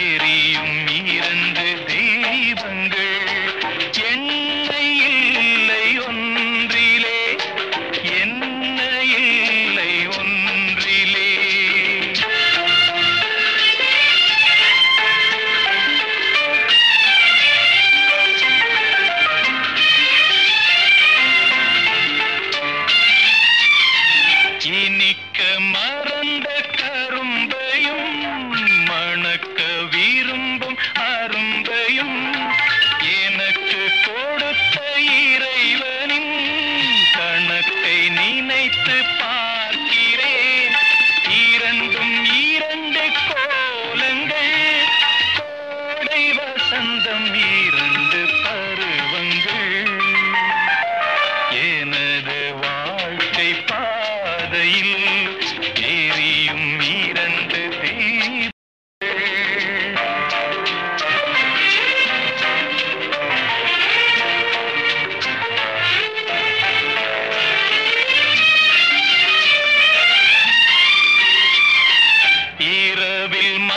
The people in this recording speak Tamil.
எரியும் இரண்டு தீபங்கள் என்ன இல்லை ஒன்றிலே என்ன இல்லை ஒன்றிலே. இனிக்க மறந்த பாதையில் எரியும் இரண்டு தீப இரவில்